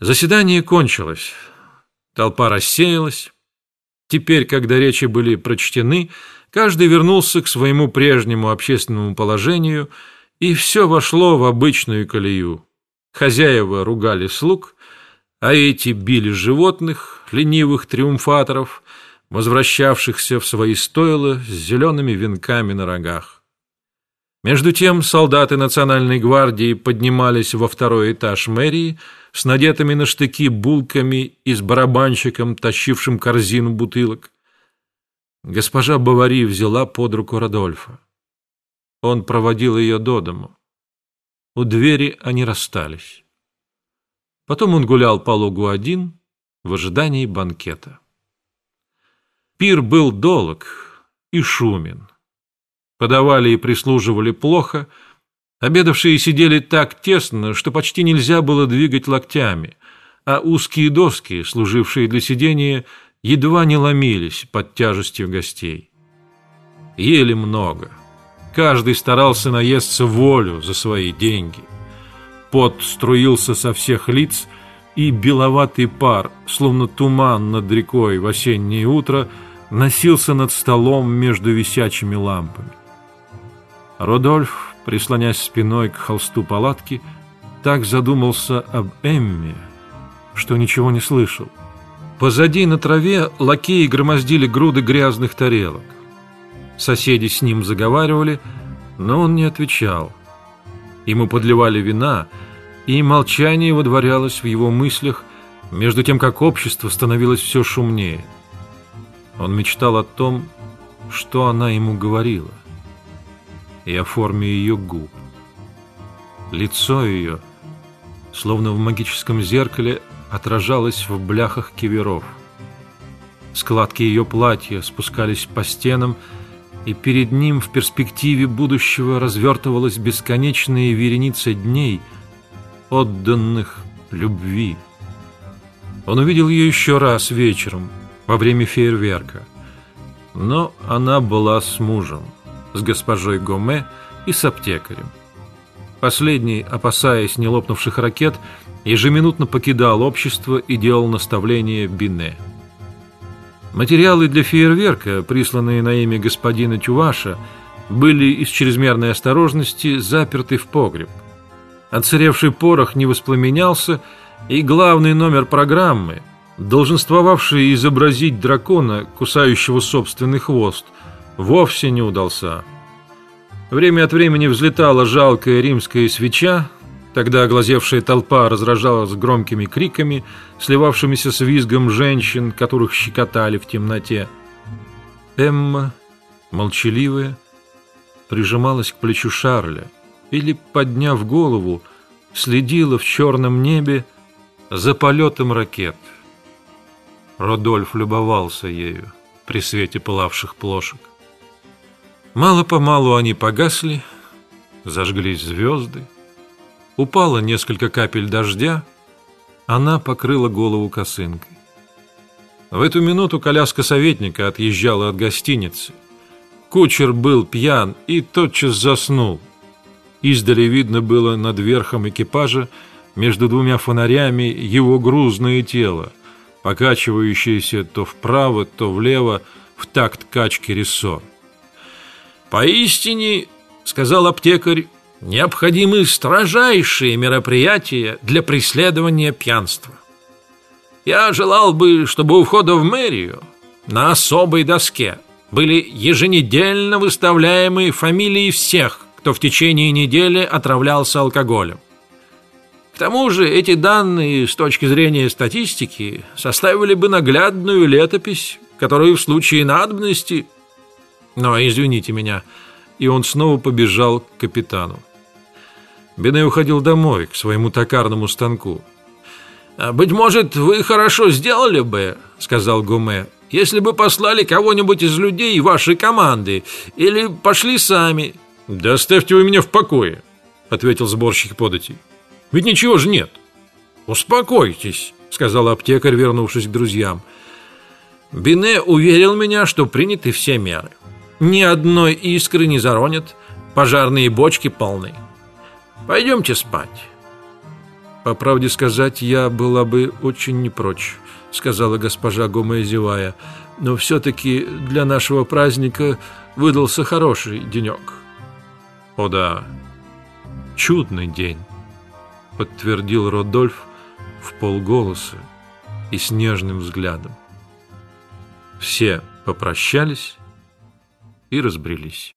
Заседание кончилось. Толпа рассеялась. Теперь, когда речи были прочтены, каждый вернулся к своему прежнему общественному положению, и все вошло в обычную колею. Хозяева ругали слуг, а эти били животных, ленивых триумфаторов, возвращавшихся в свои стойла с зелеными венками на рогах. Между тем солдаты национальной гвардии поднимались во второй этаж мэрии с надетыми на штыки булками и с барабанщиком, тащившим корзину бутылок. Госпожа Бавари взяла под руку Радольфа. Он проводил ее до дому. У двери они расстались. Потом он гулял по лугу один в ожидании банкета. Пир был долг и шумен. Подавали и прислуживали плохо, обедавшие сидели так тесно, что почти нельзя было двигать локтями, а узкие доски, служившие для сидения, едва не ломились под тяжестью гостей. Ели много. Каждый старался наесться волю за свои деньги. Пот струился со всех лиц, и беловатый пар, словно туман над рекой в осеннее утро, носился над столом между висячими лампами. Родольф, прислонясь спиной к холсту палатки, так задумался об Эмме, что ничего не слышал. Позади на траве лакеи громоздили груды грязных тарелок. Соседи с ним заговаривали, но он не отвечал. Ему подливали вина, и молчание водворялось в его мыслях, между тем как общество становилось все шумнее. Он мечтал о том, что она ему говорила, и о форме ее губ. Лицо ее, словно в магическом зеркале, отражалось в бляхах киверов. Складки ее платья спускались по стенам, и перед ним в перспективе будущего развертывалась бесконечная вереница дней, отданных любви. Он увидел ее еще раз вечером — во время фейерверка. Но она была с мужем, с госпожой Гоме и с аптекарем. Последний, опасаясь не лопнувших ракет, ежеминутно покидал общество и делал наставление Бине. Материалы для фейерверка, присланные на имя господина Тюваша, были из чрезмерной осторожности заперты в погреб. Отсыревший порох не воспламенялся, и главный номер программы, долженствовавший изобразить дракона, кусающего собственный хвост, вовсе не удался. Время от времени взлетала жалкая римская свеча, тогда оглазевшая толпа разражалась громкими криками, сливавшимися с визгом женщин, которых щекотали в темноте. Эмма, молчаливая, прижималась к плечу Шарля или, подняв голову, следила в черном небе за полетом ракет. Родольф любовался ею при свете пылавших плошек. Мало-помалу они погасли, зажглись звезды, упало несколько капель дождя, она покрыла голову косынкой. В эту минуту коляска советника отъезжала от гостиницы. Кучер был пьян и тотчас заснул. Издали видно было над верхом экипажа между двумя фонарями его грузное тело, покачивающиеся то вправо, то влево в такт качки рессор. «Поистине, — сказал аптекарь, — необходимы строжайшие мероприятия для преследования пьянства. Я желал бы, чтобы у входа в мэрию на особой доске были еженедельно выставляемые фамилии всех, кто в течение недели отравлялся алкоголем тому же эти данные с точки зрения статистики составили бы наглядную летопись, которую в случае надобности... Но извините меня, и он снова побежал к капитану. Бене уходил домой, к своему токарному станку. «А, «Быть может, вы хорошо сделали бы, — сказал Гуме, — если бы послали кого-нибудь из людей вашей команды или пошли сами». «Да оставьте вы меня в покое», — ответил сборщик податей. Ведь ничего же нет. Успокойтесь, сказал аптекарь, вернувшись к друзьям. Бине уверил меня, что приняты все меры. Ни одной искры не заронят, пожарные бочки полны. Пойдемте спать. «По правде сказать, я была бы очень не прочь», — сказала госпожа Гомея, зевая. «Но все-таки для нашего праздника выдался хороший денек». «О да, чудный день», — подтвердил Родольф в полголоса и с нежным взглядом. Все попрощались и разбрелись.